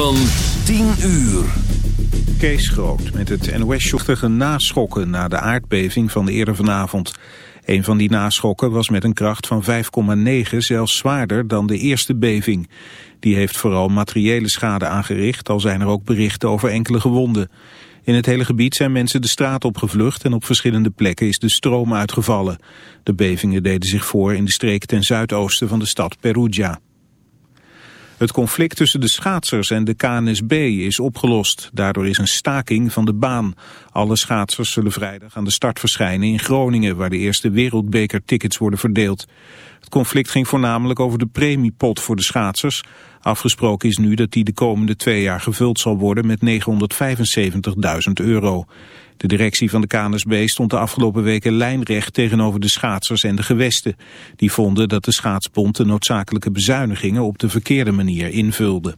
Van 10 uur. Kees Groot met het NOS-jochtige naschokken na de aardbeving van eerder vanavond. Een van die naschokken was met een kracht van 5,9 zelfs zwaarder dan de eerste beving. Die heeft vooral materiële schade aangericht, al zijn er ook berichten over enkele gewonden. In het hele gebied zijn mensen de straat opgevlucht en op verschillende plekken is de stroom uitgevallen. De bevingen deden zich voor in de streek ten zuidoosten van de stad Perugia. Het conflict tussen de schaatsers en de KNSB is opgelost. Daardoor is een staking van de baan. Alle schaatsers zullen vrijdag aan de start verschijnen in Groningen... waar de eerste wereldbekertickets worden verdeeld. Het conflict ging voornamelijk over de premiepot voor de schaatsers. Afgesproken is nu dat die de komende twee jaar gevuld zal worden met 975.000 euro. De directie van de KNSB stond de afgelopen weken lijnrecht tegenover de schaatsers en de gewesten. Die vonden dat de schaatsbond de noodzakelijke bezuinigingen op de verkeerde manier invulde.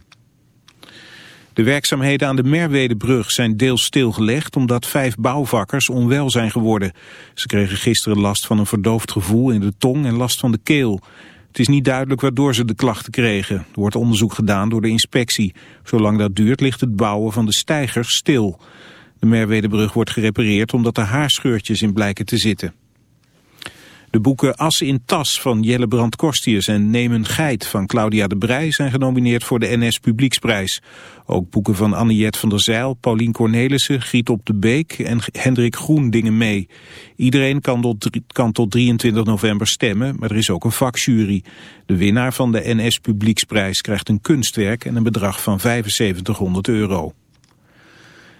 De werkzaamheden aan de Merwedebrug zijn deels stilgelegd omdat vijf bouwvakkers onwel zijn geworden. Ze kregen gisteren last van een verdoofd gevoel in de tong en last van de keel. Het is niet duidelijk waardoor ze de klachten kregen. Er wordt onderzoek gedaan door de inspectie. Zolang dat duurt ligt het bouwen van de stijgers stil. De Merwedebrug wordt gerepareerd omdat er haarscheurtjes in blijken te zitten. De boeken As in Tas van Jelle Brand Korstius en Neem een Geit van Claudia de Brij zijn genomineerd voor de NS Publieksprijs. Ook boeken van Anniette van der Zeil, Paulien Cornelissen, Griet op de Beek en Hendrik Groen dingen mee. Iedereen kan tot 23 november stemmen, maar er is ook een vakjury. De winnaar van de NS Publieksprijs krijgt een kunstwerk en een bedrag van 7500 euro.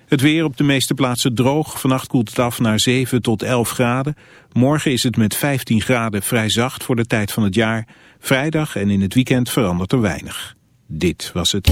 Het weer op de meeste plaatsen droog. Vannacht koelt het af naar 7 tot 11 graden. Morgen is het met 15 graden vrij zacht voor de tijd van het jaar. Vrijdag en in het weekend verandert er weinig. Dit was het.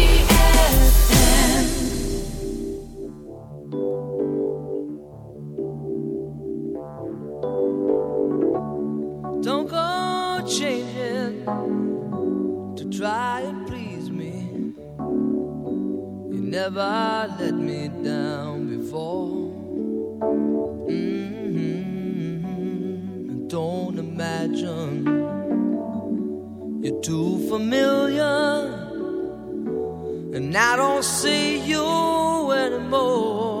never let me down before. Mm-hmm. Don't imagine you're too familiar, and I don't see you anymore.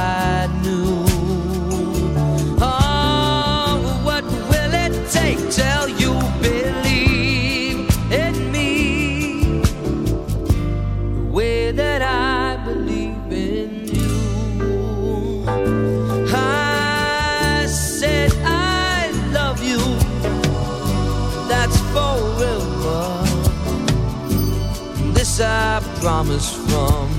from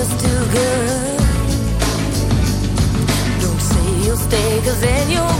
feels too good. Don't say you'll stay, cause then you'll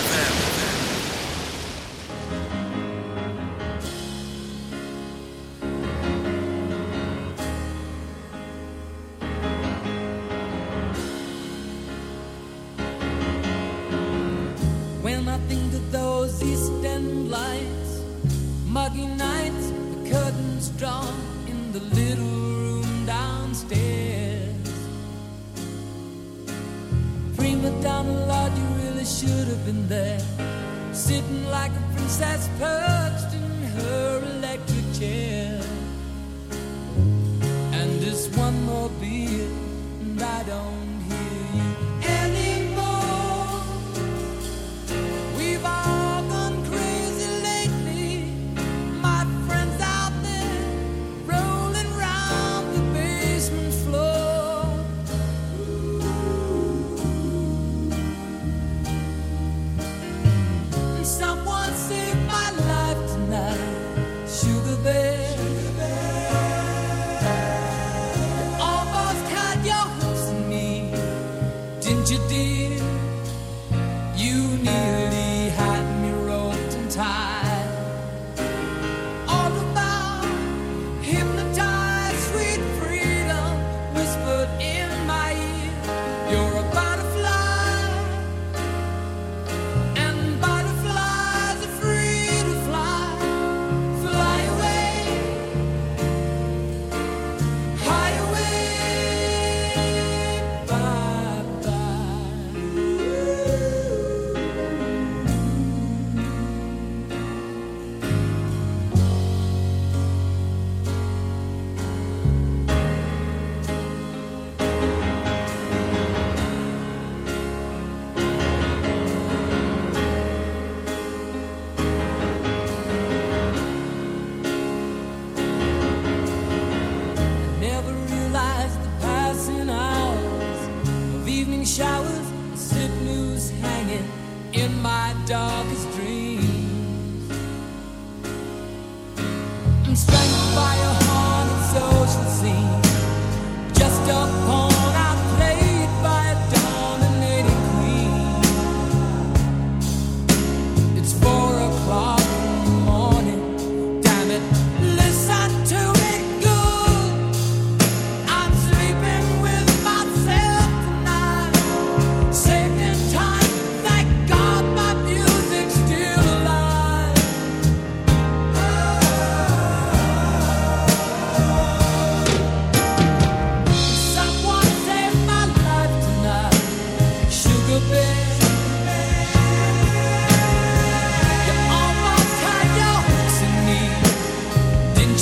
you, did.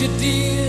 you, did.